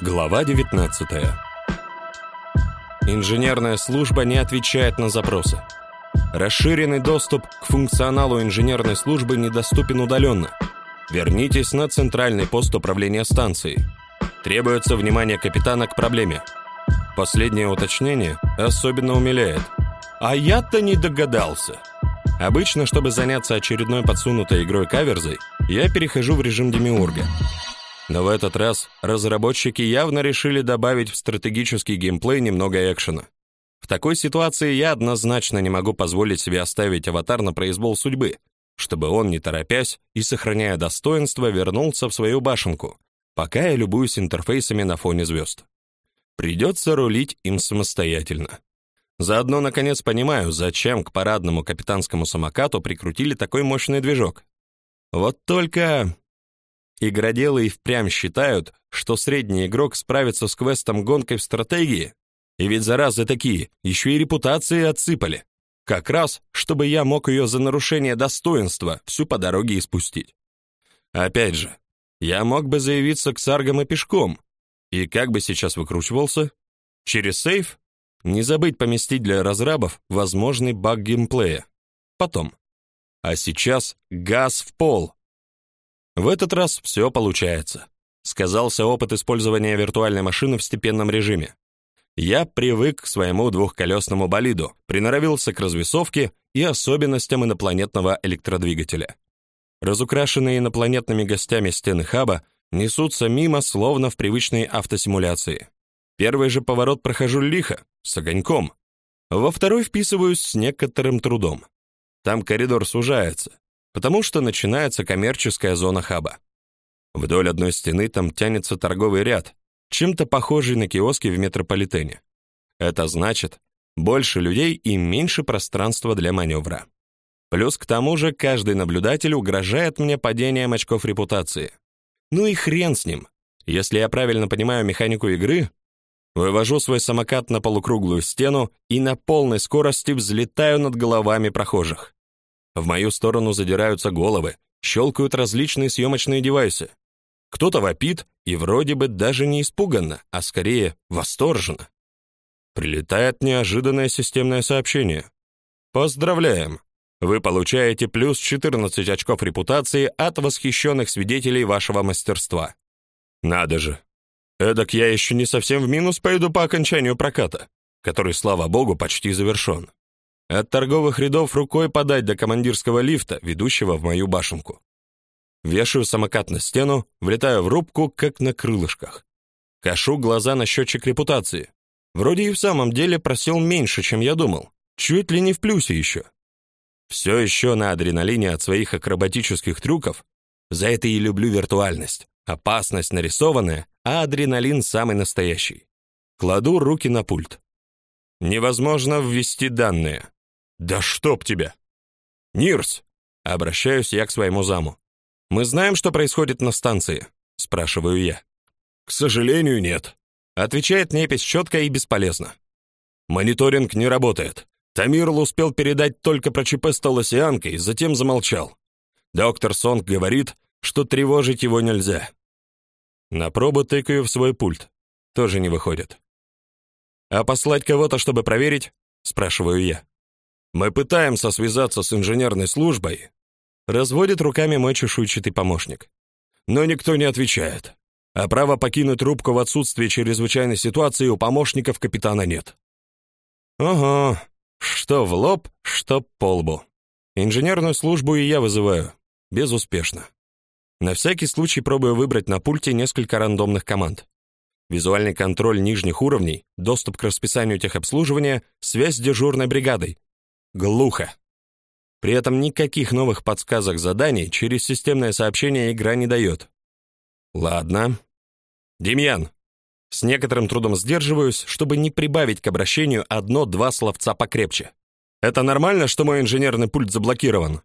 Глава 19. Инженерная служба не отвечает на запросы. Расширенный доступ к функционалу инженерной службы недоступен удаленно. Вернитесь на центральный пост управления станцией. Требуется внимание капитана к проблеме. Последнее уточнение особенно умиляет. А я-то не догадался. Обычно, чтобы заняться очередной подсунутой игрой каверзой, я перехожу в режим демиурга – но в этот раз разработчики явно решили добавить в стратегический геймплей немного экшена. В такой ситуации я однозначно не могу позволить себе оставить аватар на произвол судьбы, чтобы он, не торопясь и сохраняя достоинство, вернулся в свою башенку, пока я любуюсь интерфейсами на фоне звезд. Придется рулить им самостоятельно. Заодно, наконец, понимаю, зачем к парадному капитанскому самокату прикрутили такой мощный движок. Вот только Игроделы и впрямь считают, что средний игрок справится с квестом гонкой в стратегии, и ведь заразы такие, еще и репутации отсыпали. Как раз, чтобы я мог ее за нарушение достоинства всю по дороге испустить. Опять же, я мог бы заявиться к саргам и пешком. И как бы сейчас выкручивался? Через сейф? Не забыть поместить для разрабов возможный баг геймплея. Потом. А сейчас газ в пол. В этот раз все получается. Сказался опыт использования виртуальной машины в степенном режиме. Я привык к своему двухколесному болиду, приноровился к развесовке и особенностям инопланетного электродвигателя. Разукрашенные инопланетными гостями стены хаба несутся мимо, словно в привычной автосимуляции. Первый же поворот прохожу лихо, с огоньком. Во второй вписываюсь с некоторым трудом. Там коридор сужается, потому что начинается коммерческая зона хаба. Вдоль одной стены там тянется торговый ряд, чем-то похожий на киоски в метрополитене. Это значит, больше людей и меньше пространства для маневра. Плюс к тому же каждый наблюдатель угрожает мне падением очков репутации. Ну и хрен с ним. Если я правильно понимаю механику игры, вывожу свой самокат на полукруглую стену и на полной скорости взлетаю над головами прохожих. В мою сторону задираются головы, щелкают различные съемочные девайсы. Кто-то вопит, и вроде бы даже не испуганно, а скорее восторженно. Прилетает неожиданное системное сообщение. Поздравляем! Вы получаете плюс 14 очков репутации от восхищенных свидетелей вашего мастерства. Надо же. Эдак я еще не совсем в минус пойду по окончанию проката, который, слава богу, почти завершен. От торговых рядов рукой подать до командирского лифта, ведущего в мою башенку. Вешаю самокат на стену, влетаю в рубку, как на крылышках. Кашу глаза на счетчик репутации. Вроде и в самом деле просел меньше, чем я думал. Чуть ли не в плюсе еще. Все еще на адреналине от своих акробатических трюков. За это и люблю виртуальность. Опасность нарисованная, а адреналин самый настоящий. Кладу руки на пульт. Невозможно ввести данные. Да чтоб тебя. Нирс, обращаюсь я к своему заму. Мы знаем, что происходит на станции, спрашиваю я. К сожалению, нет, отвечает Непись четко и бесполезно. Мониторинг не работает. Тамирл успел передать только про ЧП с Толосианкой, затем замолчал. Доктор Сонг говорит, что тревожить его нельзя. На пробу тыкаю в свой пульт. Тоже не выходит. А послать кого-то, чтобы проверить? спрашиваю я. Мы пытаемся связаться с инженерной службой, разводит руками мой чешуйчатый помощник. Но никто не отвечает. А права покинуть рубку в отсутствие чрезвычайной ситуации у помощников капитана нет. Ага, что в лоб, что по лбу. Инженерную службу и я вызываю. Безуспешно. На всякий случай пробую выбрать на пульте несколько рандомных команд. Визуальный контроль нижних уровней, доступ к расписанию техобслуживания, связь с дежурной бригадой, Глухо. При этом никаких новых подсказок заданий через системное сообщение игра не дает. Ладно. Демьян. С некоторым трудом сдерживаюсь, чтобы не прибавить к обращению одно-два словца покрепче. Это нормально, что мой инженерный пульт заблокирован?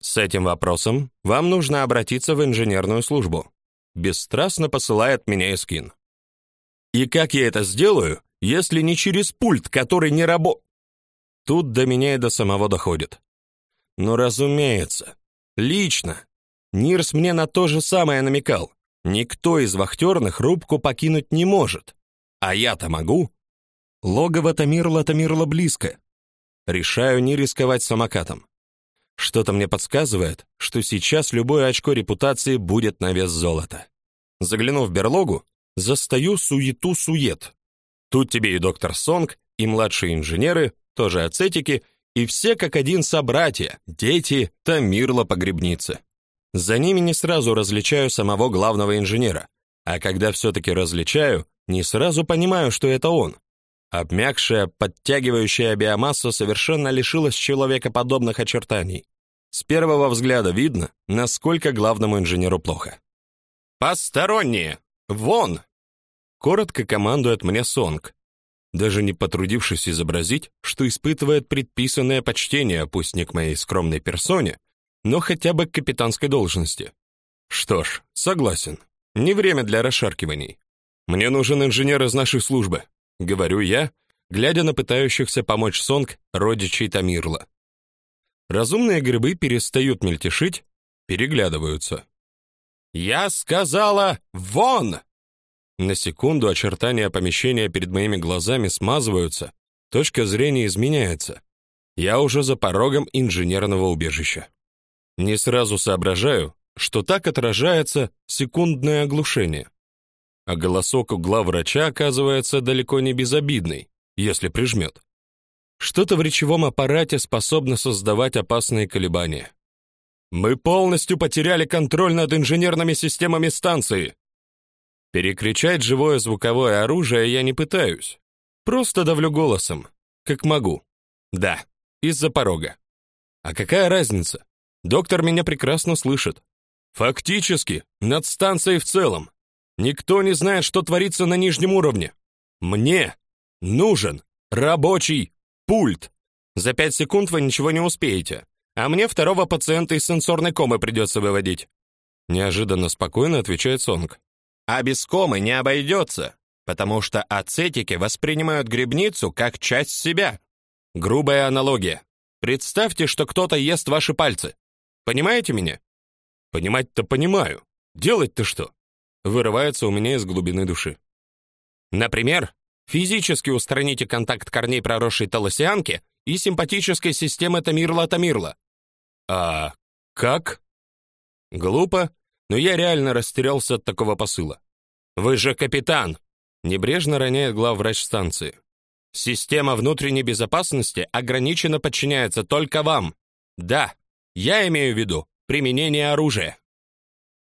С этим вопросом вам нужно обратиться в инженерную службу. Бесстрастно посылает меня Искин. И как я это сделаю, если не через пульт, который не работает? Тут до меня и до самого доходит. Но, разумеется, лично. Нирс мне на то же самое намекал. Никто из вахтерных рубку покинуть не может. А я-то могу. Логово Тамирла Тамирла близко. Решаю не рисковать самокатом. Что-то мне подсказывает, что сейчас любое очко репутации будет на вес золота. Заглянув в берлогу, застаю суету-сует. Тут тебе и доктор Сонг, и младшие инженеры, тоже ацетики, и все как один собратья, дети Тамирла погребницы. За ними не сразу различаю самого главного инженера, а когда все таки различаю, не сразу понимаю, что это он. Обмякшая, подтягивающая биомасса совершенно лишилась человекоподобных очертаний. С первого взгляда видно, насколько главному инженеру плохо. «Посторонние! Вон!» Коротко командует мне Сонг, даже не потрудившись изобразить, что испытывает предписанное почтение, пусть не к моей скромной персоне, но хотя бы к капитанской должности. Что ж, согласен. Не время для расшаркиваний. Мне нужен инженер из нашей службы говорю я, глядя на пытающихся помочь Сонг родичей Тамирла. Разумные грибы перестают мельтешить, переглядываются. Я сказала: "Вон!" На секунду очертания помещения перед моими глазами смазываются, точка зрения изменяется. Я уже за порогом инженерного убежища. Не сразу соображаю, что так отражается секундное оглушение а голосок у главврача оказывается далеко не безобидный, если прижмет. Что-то в речевом аппарате способно создавать опасные колебания. Мы полностью потеряли контроль над инженерными системами станции. Перекричать живое звуковое оружие я не пытаюсь. Просто давлю голосом, как могу. Да, из-за порога. А какая разница? Доктор меня прекрасно слышит. Фактически, над станцией в целом. Никто не знает, что творится на нижнем уровне. Мне нужен рабочий пульт. За пять секунд вы ничего не успеете, а мне второго пациента из сенсорной комы придется выводить. Неожиданно спокойно отвечает Сонг. А без комы не обойдется, потому что ацетики воспринимают грибницу как часть себя. Грубая аналогия. Представьте, что кто-то ест ваши пальцы. Понимаете меня? Понимать-то понимаю. Делать-то что? вырывается у меня из глубины души. Например, физически устраните контакт корней проросшей толосианки и симпатической системы Тамирла-Тамирла. А как? Глупо, но я реально растерялся от такого посыла. Вы же капитан, небрежно роняет главврач станции. Система внутренней безопасности ограниченно подчиняется только вам. Да, я имею в виду применение оружия.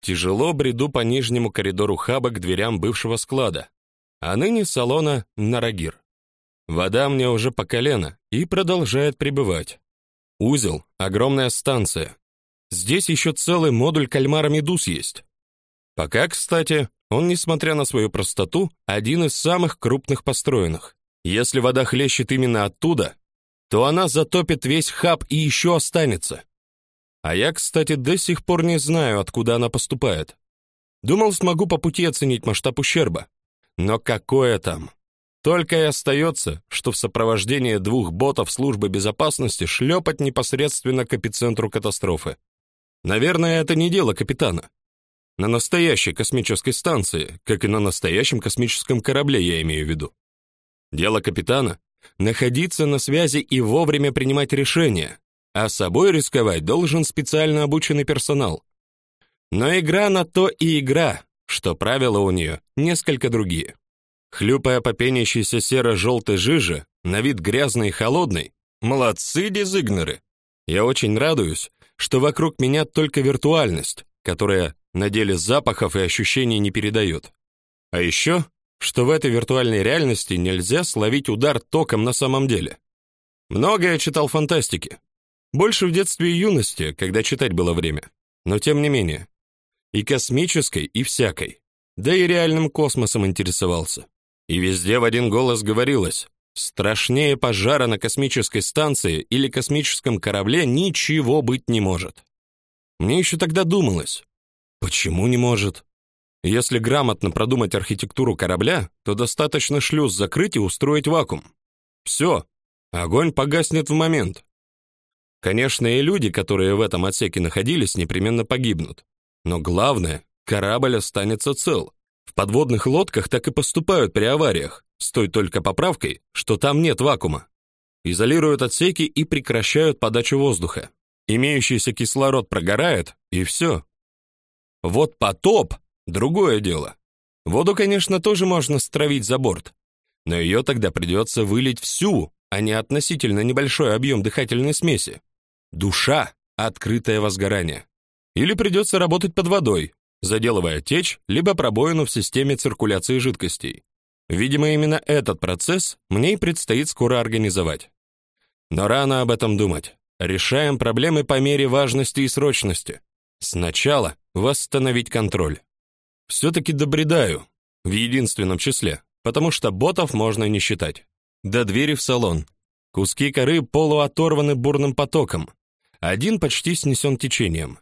Тяжело бреду по нижнему коридору хаба к дверям бывшего склада, а ныне салона Нарагир. Вода мне уже по колено и продолжает прибывать. Узел огромная станция. Здесь еще целый модуль кальмара-медуз есть. Пока, кстати, он, несмотря на свою простоту, один из самых крупных построенных. Если вода хлещет именно оттуда, то она затопит весь хаб и еще останется. А я, кстати, до сих пор не знаю, откуда она поступает. Думал, смогу по пути оценить масштаб ущерба. Но какое там? Только и остается, что в сопровождении двух ботов службы безопасности шлепать непосредственно к эпицентру катастрофы. Наверное, это не дело капитана. На настоящей космической станции, как и на настоящем космическом корабле, я имею в виду. Дело капитана находиться на связи и вовремя принимать решения, а собой рисковать должен специально обученный персонал. Но игра на то и игра, что правила у нее несколько другие. Хлюпая по пенящейся серо-желтой жиже, на вид грязной и холодной, молодцы дезигнеры. Я очень радуюсь, что вокруг меня только виртуальность, которая на деле запахов и ощущений не передает. А еще, что в этой виртуальной реальности нельзя словить удар током на самом деле. Много я читал фантастики, больше в детстве и юности, когда читать было время. Но тем не менее. И космической, и всякой. Да и реальным космосом интересовался. И везде в один голос говорилось: страшнее пожара на космической станции или космическом корабле ничего быть не может. Мне еще тогда думалось: почему не может? Если грамотно продумать архитектуру корабля, то достаточно шлюз закрыть и устроить вакуум. Все, огонь погаснет в момент. Конечно, и люди, которые в этом отсеке находились, непременно погибнут. Но главное, корабль останется цел. В подводных лодках так и поступают при авариях, с той только поправкой, что там нет вакуума. Изолируют отсеки и прекращают подачу воздуха. Имеющийся кислород прогорает, и все. Вот потоп другое дело. Воду, конечно, тоже можно стравить за борт, но ее тогда придется вылить всю, а не относительно небольшой объем дыхательной смеси. Душа открытое возгорание. Или придется работать под водой, заделывая течь либо пробоину в системе циркуляции жидкостей. Видимо, именно этот процесс мне и предстоит скоро организовать. Но рано об этом думать. Решаем проблемы по мере важности и срочности. Сначала восстановить контроль. все таки добредаю в единственном числе, потому что ботов можно не считать. До двери в салон. Куски коры полуоторваны бурным потоком. Один почти снесен течением.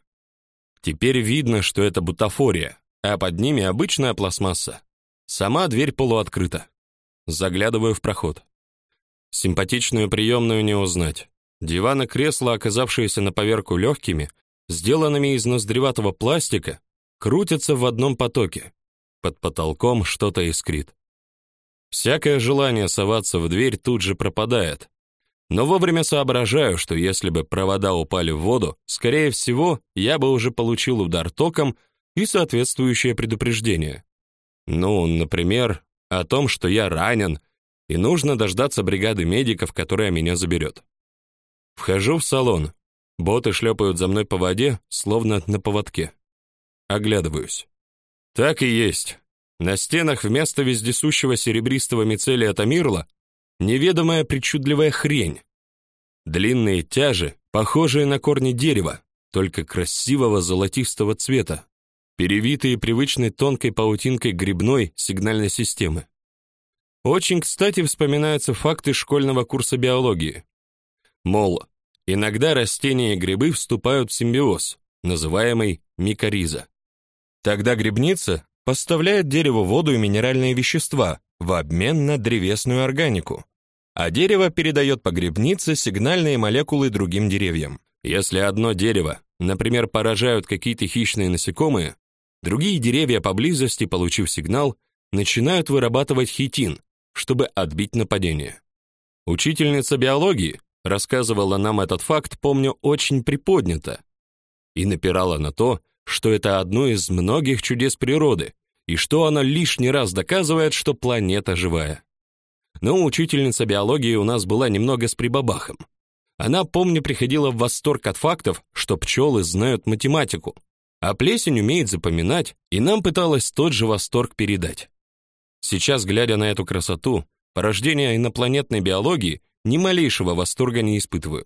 Теперь видно, что это бутафория, а под ними обычная пластмасса. Сама дверь полуоткрыта. Заглядываю в проход. Симпатичную приемную не узнать. Диван и кресло, оказавшиеся на поверку легкими, сделанными из ноздреватого пластика, крутятся в одном потоке. Под потолком что-то искрит. Всякое желание соваться в дверь тут же пропадает, но вовремя соображаю, что если бы провода упали в воду, скорее всего, я бы уже получил удар током и соответствующее предупреждение. Ну, например, о том, что я ранен, и нужно дождаться бригады медиков, которая меня заберет. Вхожу в салон. Боты шлепают за мной по воде, словно на поводке. Оглядываюсь. Так и есть. На стенах вместо вездесущего серебристого мицелия Тамирла неведомая причудливая хрень. Длинные тяжи, похожие на корни дерева, только красивого золотистого цвета, перевитые привычной тонкой паутинкой грибной сигнальной системы. Очень, кстати, вспоминаются факты школьного курса биологии. Мол, иногда растения и грибы вступают в симбиоз, называемый микориза. Тогда грибница поставляет дереву воду и минеральные вещества в обмен на древесную органику, а дерево передает по грибнице сигнальные молекулы другим деревьям. Если одно дерево, например, поражают какие-то хищные насекомые, другие деревья поблизости, получив сигнал, начинают вырабатывать хитин, чтобы отбить нападение. Учительница биологии рассказывала нам этот факт, помню, очень приподнято, и напирала на то, что это одно из многих чудес природы, и что она лишний раз доказывает, что планета живая. Но учительница биологии у нас была немного с прибабахом. Она, помню, приходила в восторг от фактов, что пчелы знают математику, а плесень умеет запоминать, и нам пыталась тот же восторг передать. Сейчас, глядя на эту красоту, порождение инопланетной биологии, ни малейшего восторга не испытываю.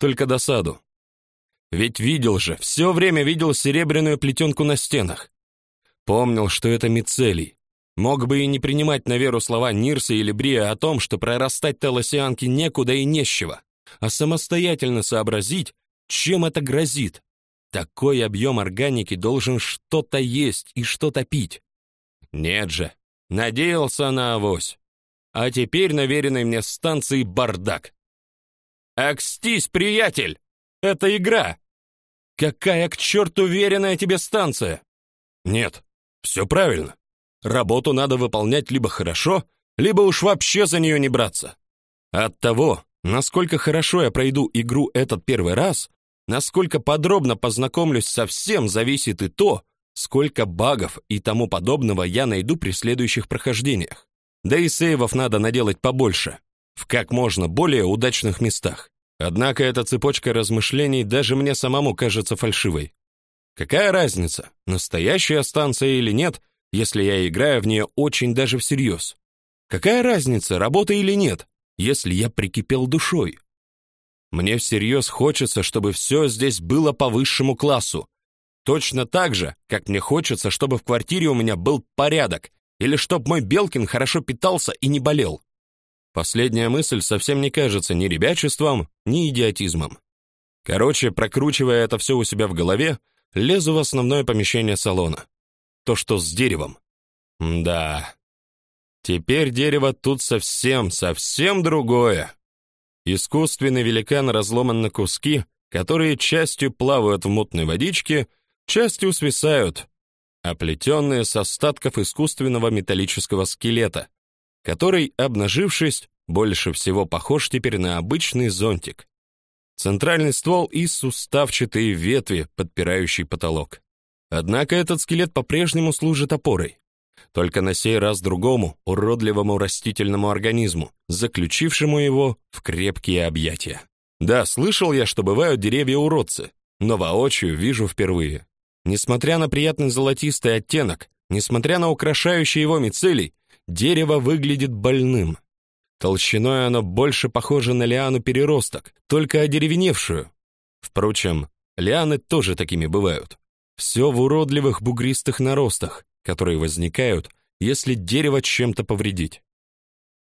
Только досаду. Ведь видел же, все время видел серебряную плетенку на стенах. Помнил, что это мицелий. Мог бы и не принимать на веру слова Нирса или Брия о том, что прорастать телосианки некуда и не с чего, а самостоятельно сообразить, чем это грозит. Такой объем органики должен что-то есть и что-то пить. Нет же, надеялся на авось. А теперь на веренной мне станции бардак. «Акстись, приятель! Это игра!» «Какая к черту веренная тебе станция?» «Нет, все правильно. Работу надо выполнять либо хорошо, либо уж вообще за нее не браться. От того, насколько хорошо я пройду игру этот первый раз, насколько подробно познакомлюсь со всем, зависит и то, сколько багов и тому подобного я найду при следующих прохождениях. Да и сейвов надо наделать побольше, в как можно более удачных местах. Однако эта цепочка размышлений даже мне самому кажется фальшивой. Какая разница, настоящая станция или нет, если я играю в нее очень даже всерьез? Какая разница, работа или нет, если я прикипел душой? Мне всерьез хочется, чтобы все здесь было по высшему классу. Точно так же, как мне хочется, чтобы в квартире у меня был порядок, или чтобы мой Белкин хорошо питался и не болел. Последняя мысль совсем не кажется ни ребячеством, ни идиотизмом. Короче, прокручивая это все у себя в голове, лезу в основное помещение салона. То, что с деревом. Да. Теперь дерево тут совсем, совсем другое. Искусственный великан разломан на куски, которые частью плавают в мутной водичке, частью свисают. оплетенные с остатков искусственного металлического скелета, который, обнажившись, больше всего похож теперь на обычный зонтик. Центральный ствол и суставчатые ветви, подпирающие потолок. Однако этот скелет по-прежнему служит опорой. Только на сей раз другому, уродливому растительному организму, заключившему его в крепкие объятия. Да, слышал я, что бывают деревья-уродцы, но воочию вижу впервые. Несмотря на приятный золотистый оттенок, несмотря на украшающие его мицелий, дерево выглядит больным. Толщиной оно больше похоже на лиану-переросток, только одеревеневшую. Впрочем, лианы тоже такими бывают. Все в уродливых бугристых наростах, которые возникают, если дерево чем-то повредить.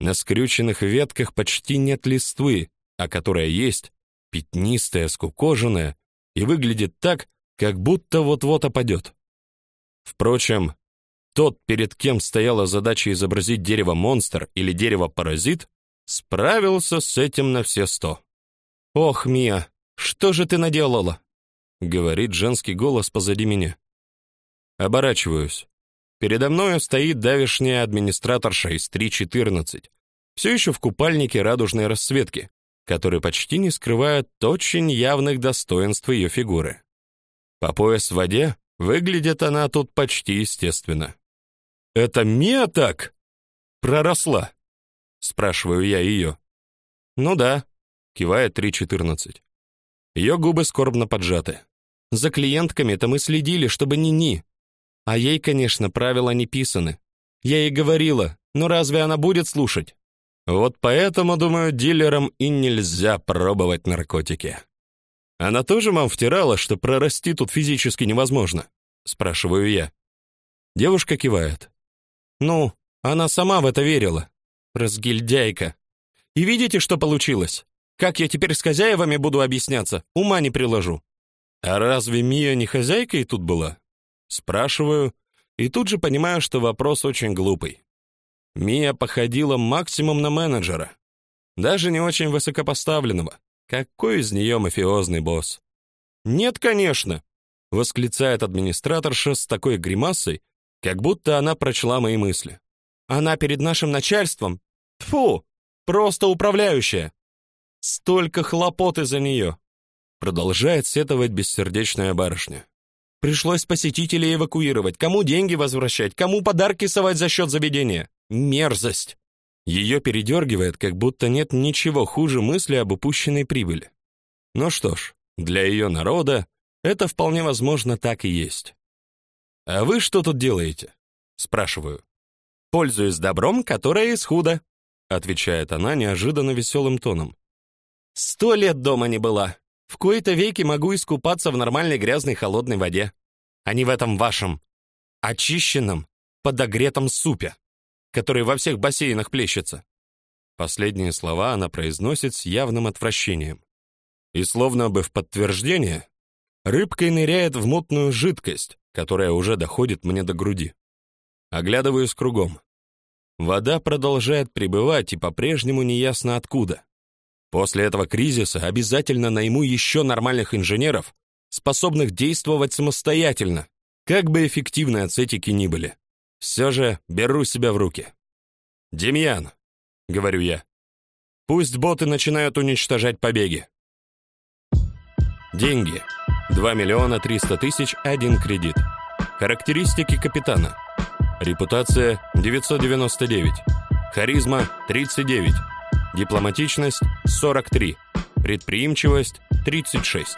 На скрюченных ветках почти нет листвы, а которая есть, пятнистая, скукоженная, и выглядит так, как будто вот-вот опадет. Впрочем, тот, перед кем стояла задача изобразить дерево-монстр или дерево-паразит, справился с этим на все сто. «Ох, Мия, что же ты наделала?» — говорит женский голос позади меня. Оборачиваюсь. Передо мною стоит давешняя администраторша из 314, все еще в купальнике радужной расцветки, который почти не скрывает очень явных достоинств ее фигуры. По пояс в воде выглядит она тут почти естественно. «Это Мия так?» «Проросла?» — спрашиваю я ее. «Ну да», — кивает 3.14. Ее губы скорбно поджаты. «За клиентками-то мы следили, чтобы ни-ни. А ей, конечно, правила не писаны. Я ей говорила, но разве она будет слушать?» Вот поэтому, думаю, дилерам и нельзя пробовать наркотики. Она тоже вам втирала, что прорасти тут физически невозможно? Спрашиваю я. Девушка кивает. Ну, она сама в это верила. Разгильдяйка. И видите, что получилось? Как я теперь с хозяевами буду объясняться? Ума не приложу. А разве Мия не хозяйкой тут была? Спрашиваю, и тут же понимаю, что вопрос очень глупый. Мия походила максимум на менеджера, даже не очень высокопоставленного. Какой из нее мафиозный босс? Нет, конечно, восклицает администраторша с такой гримасой, как будто она прочла мои мысли. Она перед нашим начальством, тфу, просто управляющая. Столько хлопот из-за нее. Продолжает сетовать бессердечная барышня. Пришлось посетителей эвакуировать, кому деньги возвращать, кому подарки совать за счет заведения. Мерзость. Ее передергивает, как будто нет ничего хуже мысли об упущенной прибыли. Ну что ж, для ее народа это вполне возможно так и есть. «А вы что тут делаете?» — спрашиваю. «Пользуюсь добром, которое из худа», — отвечает она неожиданно веселым тоном. «Сто лет дома не была. В кои-то веки могу искупаться в нормальной грязной холодной воде, а не в этом вашем очищенном, подогретом супе, который во всех бассейнах плещется». Последние слова она произносит с явным отвращением. И словно бы в подтверждение, рыбкой ныряет в мутную жидкость, которая уже доходит мне до груди. Оглядываюсь кругом. Вода продолжает прибывать, и по-прежнему неясно откуда. После этого кризиса обязательно найму еще нормальных инженеров, способных действовать самостоятельно, как бы эффективны ацетики ни были. Все же беру себя в руки. «Демьян», — говорю я, — «пусть боты начинают уничтожать побеги». Деньги. 2 миллиона 300 тысяч, один кредит. Характеристики капитана. Репутация 999. Харизма 39. Дипломатичность 43. Предприимчивость 36.